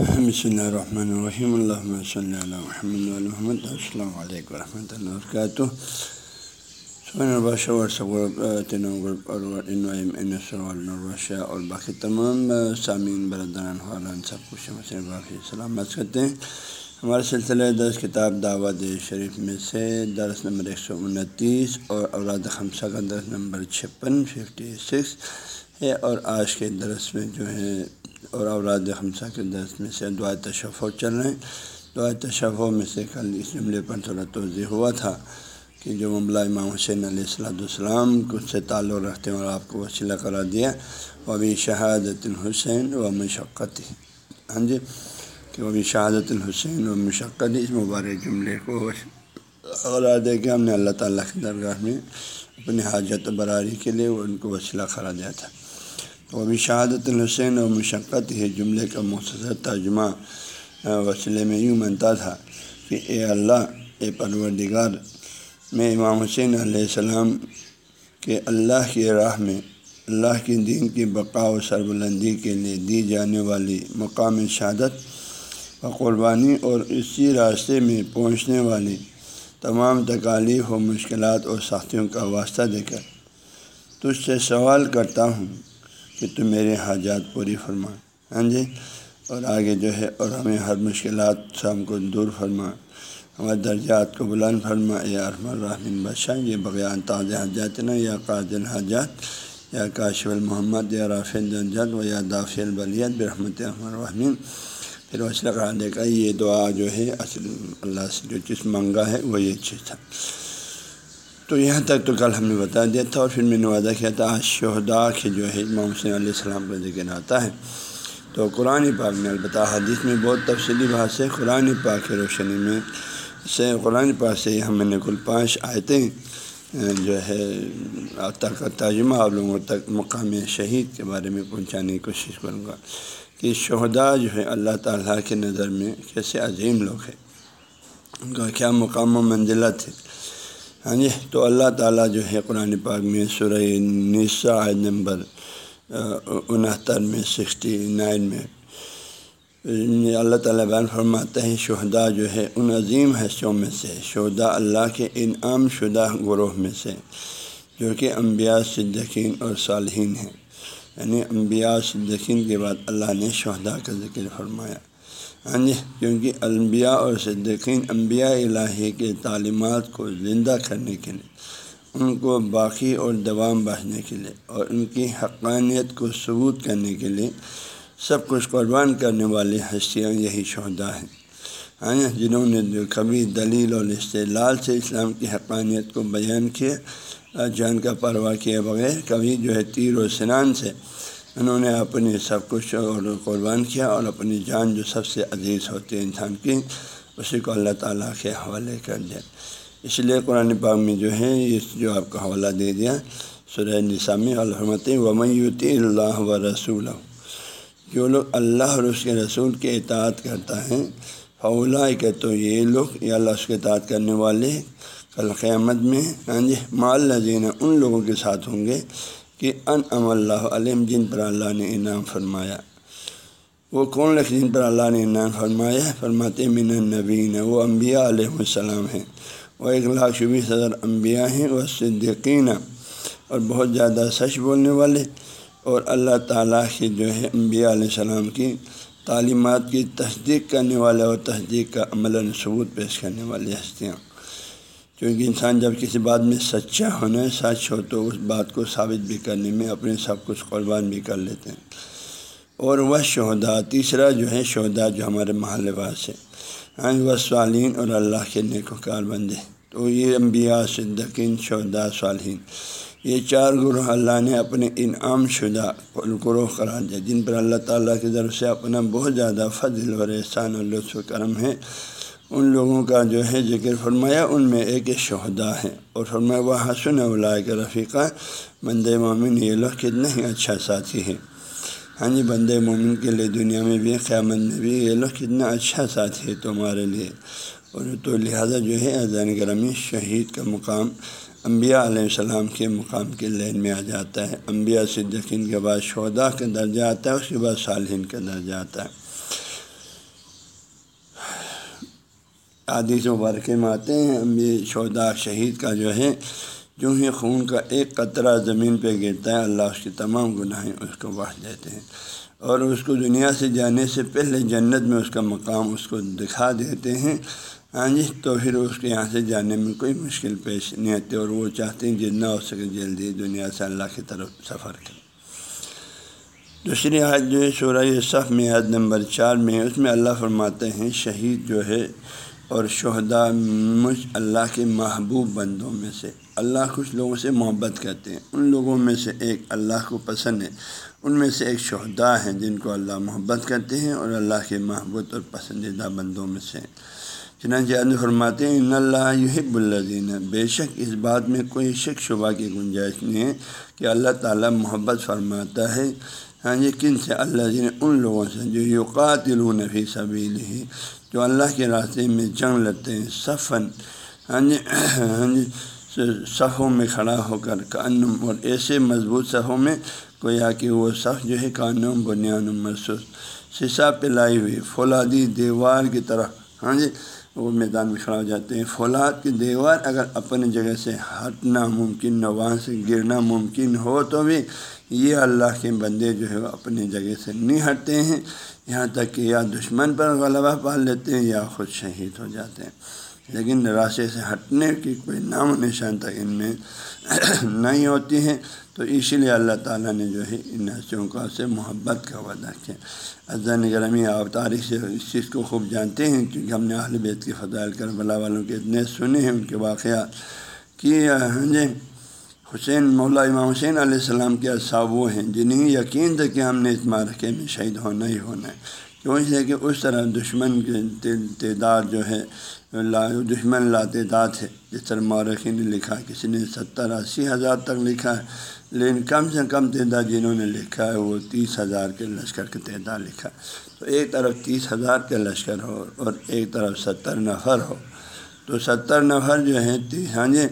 بسم اللہ الرحمن الرحیم اللہ صلی اللہ وحمد السلام علیکم ورحمۃ اللہ وبرکاتہ واٹس ایپ گروپ اور اور باقی تمام سامعین برادران خالان سب کچھ باقی سلامت کرتے ہیں ہمارے سلسلہ درس کتاب دعوت شریف میں سے درس نمبر ایک سو انتیس اور اولاد خمسہ کا درس نمبر چھپن ففٹی سکس ہے اور آج کے درس میں جو ہے اور اولاد خمسہ کے درس میں سے دعا تشف چل رہے ہیں۔ دعا تشف میں سے کل اس جملے پر تھوڑا توضیع ہوا تھا کہ جو مملہ امام حسین علیہ السلۃ السلام کچھ سے تعلق رکھتے ہیں اور آپ کو وسیلہ کرا دیا وہ بھی شہادت الحسین و مشقت ہاں جی کہ وہ بھی شہادت الحسین و مشقت اس مبارک جملے کو قرار دے کے ہم نے اللہ تعالیٰ کی درگاہ میں اپنی حاجت و براری کے لیے وہ ان کو وسیلہ کرا دیا تھا۔ وہ بھی شہادت الحسین و مشقت ہے جملے کا مختصر ترجمہ وسیلے میں یوں منتا تھا کہ اے اللہ، اے پروردگار، میں امام حسین علیہ السلام کے اللہ کی راہ میں، اللہ کے دین کی بقا و سربلندی کے لیے دی جانے والی مقام شہادت و قربانی اور اسی راستے میں پہنچنے والی تمام تکالیف و مشکلات اور سختیوں کا واسطہ دے کر تجھ سے سوال کرتا ہوں۔ کہ تم میرے حاجات پوری فرما۔ ہاں جی؟ اور آگے جو ہے، اور ہمیں ہر مشکلات سے ہم کو دور فرما۔ ہمارے درجات کو بلند فرما۔ یا ارم الرحمن بادشاہ، یہ بغیان تاز حجات نا یا قاضل حاجات، یا کاشف المحمد، یا رافع درجات و یا دافع البلیت، برحمت الرحمن پھر وسلم قرآن کا یہ دعا جو ہے، اصل اللہ سے جو چیز منگا ہے، وہ یہ چیز تھا۔ تو یہاں تک تو کل ہم نے بتا دیا تھا اور پھر میں نے وعدہ کیا تھا شہدا کے جو ہے، امام حسین علیہ السلام کا ذکر آتا ہے۔ تو قرآن پاک میں البتہ حدیث میں بہت تفصیلی بات سے قرآن پاک کی روشنی میں سے، قرآن پاک سے ہم نے کل پانچ آیتیں جو ہے تک ترجمہ آپ لوگوں تک مقام شہید کے بارے میں پہنچانے کی کوشش کروں گا کہ شہدا جو ہے، اللہ تعالیٰ کے نظر میں کیسے عظیم لوگ ہیں۔ ان کا کیا مقام و منزلت ہے۔ ہاں جی تو اللہ تعالیٰ جو ہے قرآن پاک میں سورہ نسا نمبر انہتر میں، سکسٹی نائن میں اللہ تعالیٰ بیان فرماتے ہیں شہدا جو ہے ان عظیم حصوں میں سے شہدا اللہ کے انعام شدہ گروہ میں سے، جو کہ انبیاء صدقین اور صالحین ہیں۔ یعنی انبیاء صدقین کے بعد اللہ نے شہدا کا ذکر فرمایا۔ ہاں جی کیونکہ انبیاء اور صدقین انبیاء الہی کے تعلیمات کو زندہ کرنے کے لیے، ان کو باقی اور دوام بڑھنے کے لیے اور ان کی حقانیت کو ثبوت کرنے کے لیے سب کچھ قربان کرنے والی ہستیاں یہی شہدا ہیں۔ ہاں جی، جنہوں نے جو کبھی دلیل اور استعلال سے اسلام کی حقانیت کو بیان کیا جان کا پرواہ کیے بغیر، کبھی جو ہے تیر و سنان سے انہوں نے اپنی سب کچھ اور قربان کیا اور اپنی جان جو سب سے عزیز ہوتی ہے انسان کی، اسی کو اللہ تعالیٰ کے حوالے کر دیا۔ اس لیے قرآن پاک میں جو ہے اس جو آپ کا حوالہ دے دیا سرح نسامی الحمت ومیوتی اللہ و رسول جو لوگ اللہ اور اس کے رسول کے اطاعت کرتا ہے فولا کہ تو یہ لوگ، یا اللہ اس کے اطاعت کرنے والے، کل قیامت میں ہاں جی مال لذین ان لوگوں کے ساتھ ہوں گے کہ ان ام اللہ علم جن پر اللہ نے انعام فرمایا۔ وہ کون لکھ جن پر اللہ نے انعام فرمایا فرماتے من النبین وہ انبیاء علیہ السلام ہیں۔ وہ ایک لاکھ شبی صدر انبیاء ہیں، وہ صدقین اور بہت زیادہ سچ بولنے والے۔ اور اللہ تعالیٰ کی جو ہے انبیاء علیہ السلام کی تعلیمات کی تصدیق کرنے والے اور تصدیق کا عمل ثبوت پیش کرنے والی ہستیاں۔ کیونکہ انسان جب کسی بات میں سچا ہونا سچ ہو تو اس بات کو ثابت بھی کرنے میں اپنے سب کچھ قربان بھی کر لیتے ہیں۔ اور وہ شہدا تیسرا جو ہے شہدا جو ہمارے محل باس ہے۔ ہاں وہ صالین اور اللہ کے نیک و کار بندے۔ تو یہ انبیاء صدقین شہدا صالحین۔ یہ چار گروہ اللہ نے اپنے انعام شدہ گروہ قرار دیا، جن پر اللہ تعالیٰ کی طرف سے اپنا بہت زیادہ فضل اور احسان اور لطف و کرم ہے۔ ان لوگوں کا جو ہے ذکر فرمایا، ان میں ایک شہدا ہے اور فرمایا وہ حسن اولا کے رفیقہ بند مومن، یہ لوگ کتنے ہی اچھا ساتھی ہے ہاں جی بند مومن کے لیے دنیا میں بھی، قیامت میں بھی یہ لوگ کتنا اچھا ساتھی ہے تمہارے لیے۔ اور تو لہٰذا جو ہے، اذان گرمی شہید کا مقام انبیاء علیہ السلام کے مقام کے لین میں آ جاتا ہے۔ انبیاء صدقین کے بعد شہدا کا درجہ آتا ہے، اس کے بعد صالحین کا درجہ آتا ہے۔ عادی سے مبارکے میں آتے ہیں یہ شہدا شہید کا جو ہے، جو ہی خون کا ایک قطرہ زمین پہ گرتا ہے، اللہ اس کی تمام گناہیں اس کو بڑھ دیتے ہیں۔ اور اس کو دنیا سے جانے سے پہلے جنت میں اس کا مقام اس کو دکھا دیتے ہیں۔ ہاں جی تو پھر اس کے یہاں سے جانے میں کوئی مشکل پیش نہیں آتی اور وہ چاہتے ہیں جتنا ہو سکے جلدی دنیا سے اللہ کی طرف سفر کریں۔ دوسری عاد جو ہے شعرۂ صف میں عید نمبر چار میں اس میں اللہ فرماتے ہیں، شہید جو ہے اور شہدا مجھ اللہ کے محبوب بندوں میں سے۔ اللہ کچھ لوگوں سے محبت کرتے ہیں۔ ان لوگوں میں سے ایک اللہ کو پسند ہے۔ ان میں سے ایک شہدا ہیں جن کو اللہ محبت کرتے ہیں اور اللہ کے محبوب اور پسندیدہ بندوں میں سے چنانچہ فرماتے ہیں، ان اللہ یحب الدین بے شک اس بات میں کوئی شک شبہ کی گنجائش نہیں ہے کہ اللہ تعالیٰ محبت فرماتا ہے۔ یعنی ہاں جی کن سے اللہ جی نے ان لوگوں سے جو یوقات فی سبیل ہی جو اللہ کے راستے میں جنگ لڑتے ہیں صفن ہاں جی یعنی ہاں جی یعنی صفوں میں کھڑا ہو کر کانم، اور ایسے مضبوط صفوں میں گویا کہ وہ صف جو ہے کانم، بنیان محسوس سیسا پہ لائی ہوئی، فولادی دیوار کی طرح ہاں جی وہ میدان میں کھڑا ہو جاتے ہیں۔ فولاد کی دیوار اگر اپنی جگہ سے ہٹنا ممکن نہ وہاں سے گرنا ممکن ہو تو بھی یہ اللہ کے بندے جو ہے وہ اپنی جگہ سے نہیں ہٹتے ہیں۔ یہاں تک کہ یا دشمن پر غلبہ پال لیتے ہیں یا خود شہید ہو جاتے ہیں۔ لیکن راستے سے ہٹنے کی کوئی نام و نشان تک ان میں نہیں ہوتی ہیں تو اسی لیے اللہ تعالیٰ نے جو ہے ان حسیوں کا سے محبت کا وعدہ کیا۔ ازن گرمی آپ تاریخ سے اس چیز کو خوب جانتے ہیں کیونکہ ہم نے اہل بیت کی فضائل کربلا والوں کے اتنے سنے ہیں، ان کے واقعات کہ ہاں جی حسین، مولا امام حسین علیہ السلام کے اصحاب وہ ہیں جنہیں یقین تھا کہ ہم نے اس مارکے میں شہید ہونا ہی ہونا ہے۔ کیوں؟ اس لیے کہ اس طرح دشمن کے تعداد جو ہے، لا، دشمن لا تعداد ہے۔ جس طرح مورخی نے لکھا کسی نے ستر اسی ہزار تک لکھا ہے، لیکن کم سے کم تعداد جنہوں نے لکھا ہے، وہ تیس ہزار کے لشکر کے تعداد لکھا تو ایک طرف تیس ہزار کے لشکر ہو اور ایک طرف ستر نفر ہو۔ تو ستر نفر جو ہیں ہاں جی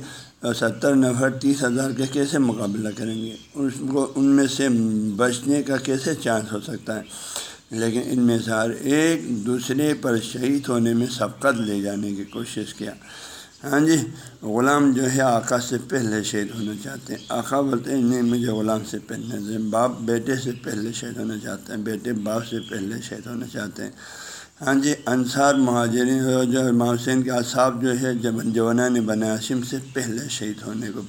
ستر نفر تیس ہزار کا کیسے مقابلہ کریں گے؟ اس کو، ان میں سے بچنے کا کیسے چانس ہو سکتا ہے؟ لیکن ان میں سے ہر ایک دوسرے پر شہید ہونے میں سبقت لے جانے کی کوشش کیا۔ ہاں جی غلام جو ہے آقا سے پہلے شہید ہونا چاہتے ہیں۔ آقا بولتے ہیں، نہیں، مجھے غلام سے پہلے باپ بیٹے سے پہلے شہید ہونا چاہتے ہیں، بیٹے باپ سے پہلے شہید ہونا چاہتے ہیں۔ ہاں جی انصار مہاجرین جو حسین کے اصحاب جو ہے، جب جوانا نے بنا عاصم سے پہلے شہید ہونے کو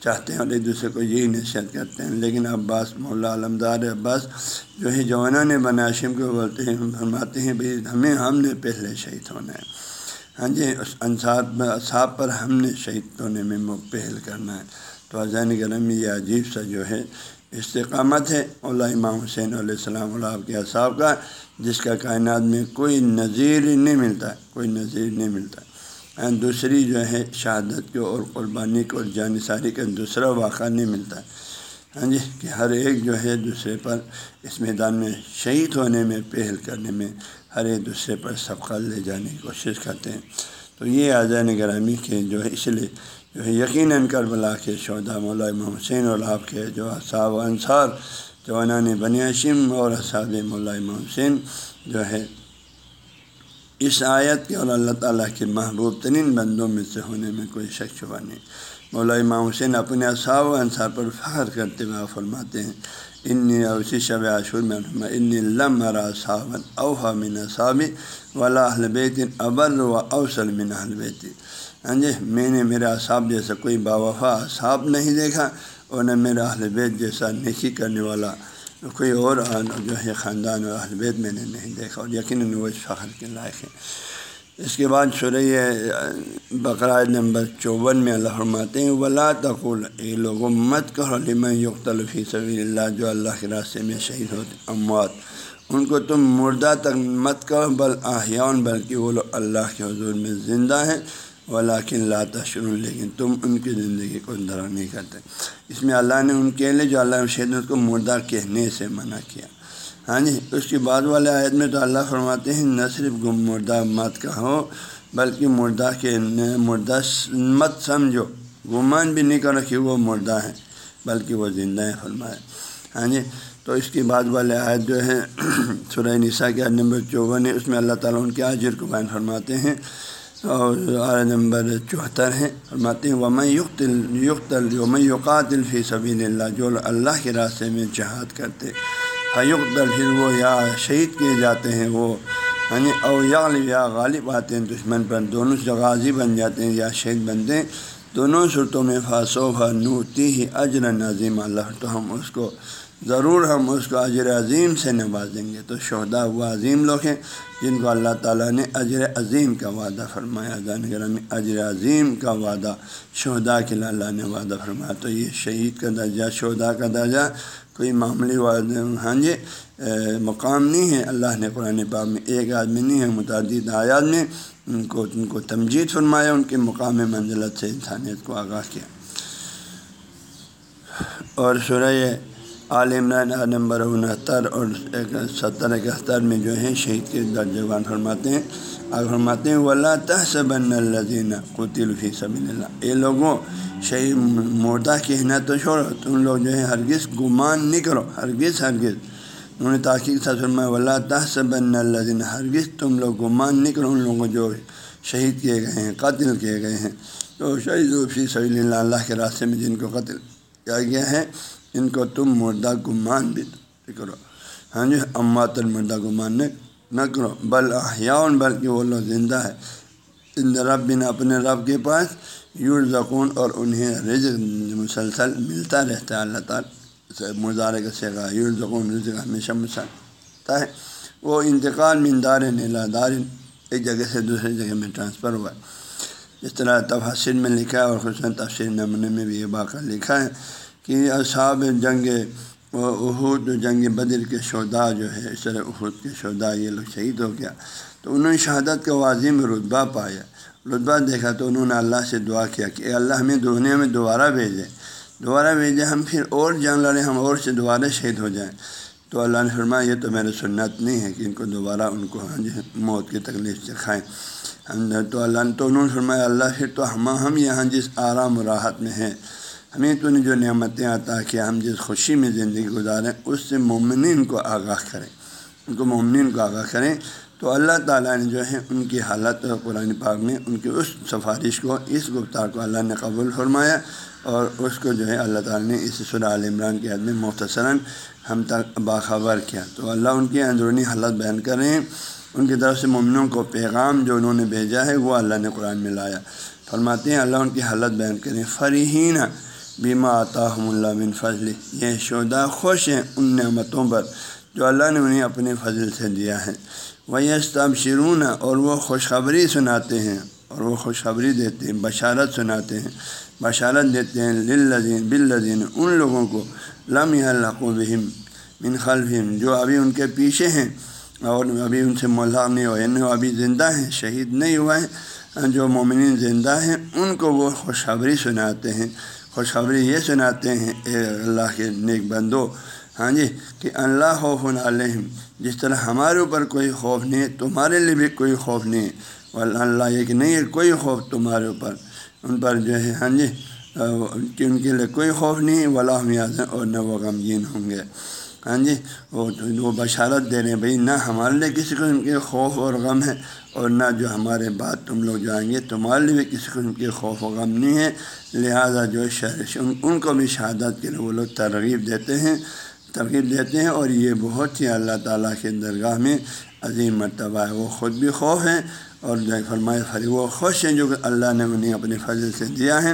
چاہتے ہیں اور ایک دوسرے کو یہی نصیحت کرتے ہیں۔ لیکن عباس، مولا علمدار عباس جو ہے جوانا نے بنا عاصم کو بولتے ہیں فرماتے ہیں بھائی ہمیں ہم نے پہلے شہید ہونا ہے۔ ہاں جی اس انصار اصحاب پر ہم نے شہید ہونے میں پہل کرنا ہے۔ تو عظین گرم یہ عجیب سا جو ہے، استقامت ہے۔ اللہ امام حسین علیہ السلام اللہ کے اصحاب کا، جس کا کائنات میں کوئی نظیر نہیں ملتا، کوئی نظیر نہیں ملتا۔ دوسری جو ہے، شہادت کو اور قربانی کو اور جانصاری کا دوسرا واقعہ نہیں ملتا۔ ہاں جی کہ ہر ایک جو ہے دوسرے پر اس میدان میں شہید ہونے میں، پہل کرنے میں ہر ایک دوسرے پر سبقہ لے جانے کی کوشش کرتے ہیں۔ تو یہ آزاد گرامی کے جو ہے، اس لیے جو ہے یقیناً کربلا کے شہدا مولا امام حسین اور آپ کے جو صاحب انصار، جوانان بنی ہاشم اور اساد مولا امام حسین جو ہے، اس آیت کے اور اللہ تعالیٰ کے محبوب ترین بندوں میں سے ہونے میں کوئی شک شبہ نہیں۔ مولا امام حسین اپنے اصحاب و انصار پر فخر کرتے ہوئے فرماتے ہیں ان اسی شب عاشور میں ان لم را صابن اوفا من صاب ولا بیت ابر و اوسل من بیت. ہاں جی میں نے میرا اصحاب جیسا کوئی باوفا اصحاب نہیں دیکھا اور نہ میرا اہل بیت جیسا نیکی کرنے والا کوئی اور جو ہے خاندان اور اہل بیت میں نے نہیں دیکھا اور یقیناً وہ فخر کے لائق ہے اس کے بعد شرح بقرائے نمبر چوون میں اللہ فرماتے ہیں، ولا تقول، اے لوگوں، مت کہو، لمن یختلفی صبی اللہ، جو اللہ کے راستے میں شہید ہوتے اموات ان کو تم مردہ تک مت کہو، بل آحیان بلکہ وہ لوگ اللہ کے حضور میں زندہ ہیں۔ ولاکن لا تشرون لیکن تم ان کی زندگی کو درا نہیں کرتے۔ اس میں اللہ نے ان کے لیے، جو اللہ شہید کو مردہ کہنے سے منع کیا۔ ہاں جی اس کے بعد والے آیت میں تو اللہ فرماتے ہیں، نہ صرف گم مردہ مت کہو، بلکہ مردہ کے مردہ مت سمجھو۔ گمان بھی نہیں کرو کہ وہ مردہ ہیں بلکہ وہ زندہ ہیں فرمائے ہاں جی تو اس کے بعد والے آیت جو ہے، سورہ نساء کے نمبر چوون ہے، اس میں اللہ تعالیٰ ان کے عاجر کو بیان فرماتے ہیں۔ اور نمبر چوہتر ہیں فرماتے ہیں، ومن یقتل یقتل یوم یقاتل فی سبیل اللہ جو اللہ کے راستے میں جہاد کرتے۔ فیقتل پھر وہ یا شہید کیے جاتے ہیں وہ یعنی او یا غالب آتے ہیں دشمن پر، دونوں سے غازی بن جاتے ہیں یا شہید بنتے ہیں۔ دونوں صورتوں میں فاسوفہ نوتی ہی اجر نظیم اللہ تو ہم اس کو ضرور ہم اس کو اجر عظیم سے نوازیں گے۔ تو شہدا وہ عظیم لوگ ہیں جن کو اللہ تعالیٰ نے اجر عظیم کا وعدہ فرمایا۔ جان گرامی اجر عظیم کا وعدہ شہدا کے لیے اللہ نے وعدہ فرمایا۔ تو یہ شہید کا درجہ شہدا کا درجہ کوئی معمولی وعدہ ہاں جی مقام نہیں ہے۔ اللہ نے قرآن پاک میں ایک آدمی نہیں ہے، متعدد آیات میں ان کو ان کو تمجید فرمایا، ان کے مقام منزلت سے انسانیت کو آگاہ کیا۔ اور سورہ عال عمران نمبر انہتر اور ستر اکہتر میں جو ہے شہید کے درجان فرماتے ہیں۔ اگر فرماتے ہیں، ولا تحسبن الذین قتلوا فی سبیل اللہ یہ لوگوں، شہید مردہ کہنا تو چھوڑو، تم لوگ جو ہے ہرگز گمان نہیں کرو، ہرگز ہرگز۔ انہوں نے تاخیر سے فرمایا، ولا تحسبن الذین ہرگز تم لوگ گمان نہیں کرو، ان لوگوں جو شہید کیے گئے ہیں، قتل کیے گئے ہیں۔ تو شہید فی سبیل اللہ اللہ کے راستے میں جن کو قتل کیا گیا ہے ان کو تم مردہ گمان بھی کرو۔ ہاں جی امات المردہ گمان نہ کرو۔ بل احیاؤن بلکہ وہ لوگ زندہ ہے۔ ان رب بن اپنے رب کے پاس یور اور انہیں رزق مسلسل ملتا رہتا ہے۔ اللہ تعالیٰ مزارے کا سیگا یور رزق ہمیشہ مسلتا ہے۔ وہ انتقال مندار نیلا دار، ایک جگہ سے دوسری جگہ میں ٹرانسفر ہوا۔ ہے اس طرح تفاصر میں لکھا ہے اور خصوصاً تفصیل نمونے میں بھی یہ واقعہ لکھا ہے۔ کہ اصحاب جنگ احود جنگ بدر کے شودا جو ہے، اس طرح احود کے شودا یہ لوگ شہید ہو گیا۔ تو انہوں نے شہادت کا واضح رتبہ پایا۔ رتبہ دیکھا تو انہوں نے اللہ سے دعا کیا کہ اللہ ہمیں دنیا میں دوبارہ بھیجے۔ دوبارہ بھیجے، ہم پھر اور جان لڑیں، ہم اور سے دوبارہ شہید ہو جائیں۔ تو اللہ نے فرمایا، یہ تو میرے سنت نہیں ہے کہ ان کو دوبارہ ان کو ہاں موت کی تکلیف سے کھائیں۔ ہم تو اللہ نے تو انہوں نے فرمایا، اللہ پھر تو ہم ہم یہاں جس آرام و راحت میں ہیں ہمیں تو نے جو نعمتیں عطا کیا، ہم جس خوشی میں زندگی گزاریں، اس سے مومنین کو آگاہ کریں۔ ان کو مومنین کو آگاہ کریں۔ تو اللہ تعالیٰ نے جو ہے ان کی حالت قرآن پاک میں، ان کی اس سفارش کو، اس گفتار کو اللہ نے قبول فرمایا اور اس کو جو ہے اللہ تعالیٰ نے اس سر عال عمران کے عدم مختصراً ہم تک باخبر کیا۔ تو اللہ ان کی اندرونی حالت بیان کریں ان کی طرف سے ممنوع کو پیغام جو انہوں نے بھیجا ہے، وہ اللہ نے قرآن میں لایا۔ فرماتے ہیں، اللہ ان کی حالت بیان کریں۔ فریحین بیما عطا اللہ بن فضل یہ شودا خوش ہیں ان نعمتوں پر جو اللہ نے انہیں اپنے فضل سے دیا ہے۔ وہ استب شرون اور وہ خوشخبری سناتے ہیں، اور وہ خوشخبری دیتے ہیں، بشارت سناتے ہیں، بشارت دیتے ہیں للذین بالذین ان لوگوں کو۔ لم بہم من خلفہم جو ابھی ان کے پیچھے ہیں، اور ابھی ان سے ملحق نہیں ہوئے یعنی ابھی زندہ ہیں، شہید نہیں ہوا ہے جو مومنین زندہ ہیں، ان کو وہ خوشخبری سناتے ہیں۔ خوشخبری یہ سناتے ہیں، اے اللہ کے نیک بندو ہاں جی کہ اللہ خوف علیہم، جس طرح ہمارے اوپر کوئی خوف نہیں ہے تمہارے لیے بھی کوئی خوف نہیں ہے اللہ یہ کہ نہیں ہے کوئی خوف تمہارے اوپر، ان پر جو ہے ہاں جی کہ ان کے لیے کوئی خوف نہیں ہے ولا ہم اور نہ وہ غمگین ہوں گے۔ ہاں جی وہ بشارت دے رہے ہیں۔ بھائی، نہ ہمارے لیے کسی قسم کے خوف اور غم ہے اور نہ جو ہمارے بات تم لوگ جائیں گے، تمہارے لیے بھی کسی قسم کے خوف و غم نہیں ہے۔ لہٰذا جو شہر ان ان کو بھی شہادت کے لیے وہ لوگ ترغیب دیتے ہیں، ترغیب دیتے ہیں اور یہ بہت ہی اللہ تعالیٰ کے درگاہ میں عظیم مرتبہ ہے۔ وہ خود بھی خوف ہیں اور فرمائے فری وہ خوش ہیں جو کہ اللہ نے انہیں اپنے فضل سے دیا ہے۔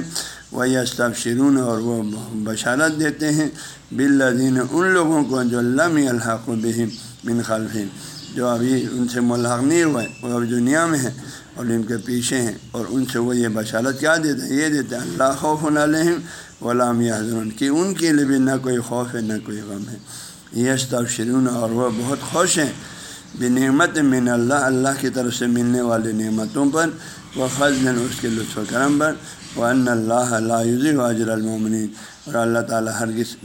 وہی استاب شرون اور وہ بشارت دیتے ہیں بالذین ان لوگوں کو جو لم الحق بہم بن خلفین جو ابھی ان سے ملحق نہیں ہوئے، وہ ابھی دنیا میں ہیں اور ان کے پیچھے ہیں اور ان سے وہ یہ بشارت کیا دیتے ہیں؟ یہ دیتے ہیں اللہ خوف علیہم غلام حضرون کہ ان کے لیے بھی نہ کوئی خوف ہے، نہ کوئی غم ہے۔ یہ شرون اور وہ بہت خوش ہیں۔ بنعمت من اللہ اللہ کی طرف سے ملنے والی نعمتوں پر وہ فضل اس کے لطف و کرم پر۔ وہ ان اللہ اللہ واجر المومنین اور اللہ تعالیٰ ہر کس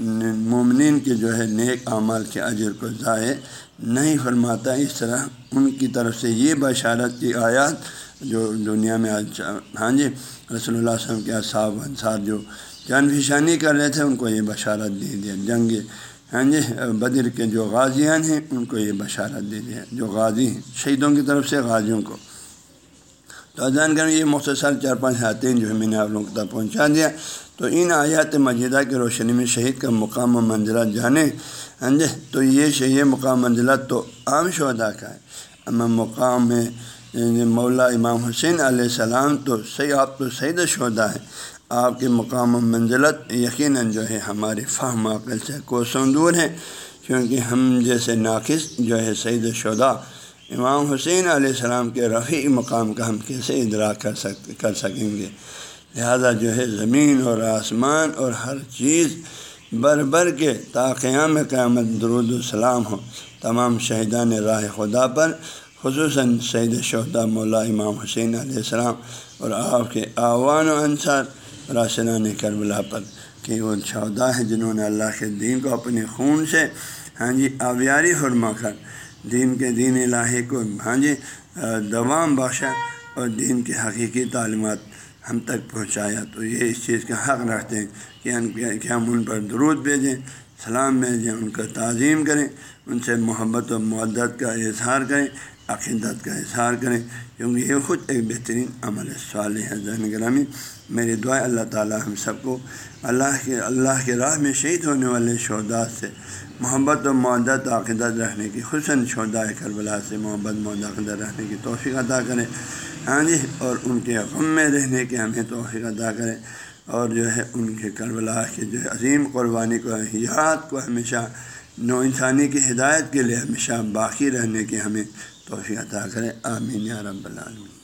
مومنین کے جو ہے نیک اعمال کے اجر کو ضائع نہیں فرماتا۔ اس طرح ان کی طرف سے یہ بشارت کی آیات جو دنیا میں آج ہاں جی رسول اللہ وسلم کے اصحاب انصار جو جان فشانی کر رہے تھے، ان کو یہ بشارت دے دیا۔ جنگ ہاں جی بدر کے جو غازیان ہیں، ان کو یہ بشارت دے دیا۔ جو غازی ہیں، شہیدوں کی طرف سے غازیوں کو۔ تو اذان کریں یہ مختصر چار پانچ حاطین جو ہے میں نے آپ لوگوں تک پہنچا دیا۔ تو ان آیات مجیدہ کی روشنی میں شہید کا مقام و منزلت جانے۔ ہاں جی تو یہ شہید مقام منزلت تو عام شہدا کا ہے۔ اما مقام میں یعنی مولا امام حسین علیہ السلام تو صحیح آپ تو سعید شہدا ہے آپ کے مقام و منزلت یقیناً جو ہے ہماری فہم عقل سے کوسوں دور ہے کیونکہ ہم جیسے ناقص جو ہے سعید شہدا امام حسین علیہ السلام کے رفیع مقام کا ہم کیسے ادراک کر سک، کر سکیں گے؟ لہذا جو ہے زمین اور آسمان اور ہر چیز بر بر کے تا قیام قیامت درود السلام ہو۔ تمام شہیدان راہ خدا پر، خصوصاً سعید شہدا مولا امام حسین علیہ السلام اور آپ کے آوان و انصار راشنان کربلا پر کہ وہ شہدا ہیں جنہوں نے اللہ کے دین کو اپنے خون سے ہاں جی آبیاری فرما کر دین کے دین الہی کو ہاں جی دوام باشا اور دین کی حقیقی تعلیمات ہم تک پہنچایا۔ تو یہ اس چیز کا حق رکھتے ہیں کہ ہم ان پر درود بھیجیں، سلام بھیجیں، ان کا تعظیم کریں، ان سے محبت و معدت کا اظہار کریں۔ عقیدت کا اظہار کریں، کیونکہ یہ خود ایک بہترین عمل صالح ہے، ذہن گرامی۔ میری دعا اللہ تعالیٰ ہم سب کو اللہ کے اللہ کے راہ میں شہید ہونے والے شہدات سے محبت و معدت عقیدت رہنے کی، حسن شہدا کربلا سے محبت معد عقیدت رہنے کی توفیق ادا کریں۔ ہاں جی اور ان کے غم میں رہنے کے ہمیں توفیق ادا کریں۔ اور جو ہے ان کے کربلا کے جو ہے عظیم قربانی کو، یاد کو ہمیشہ نو انسانی کی ہدایت کے لیے ہمیشہ باقی رہنے کے ہمیں توفیع عطا کریں. آمین یا رب العالمین.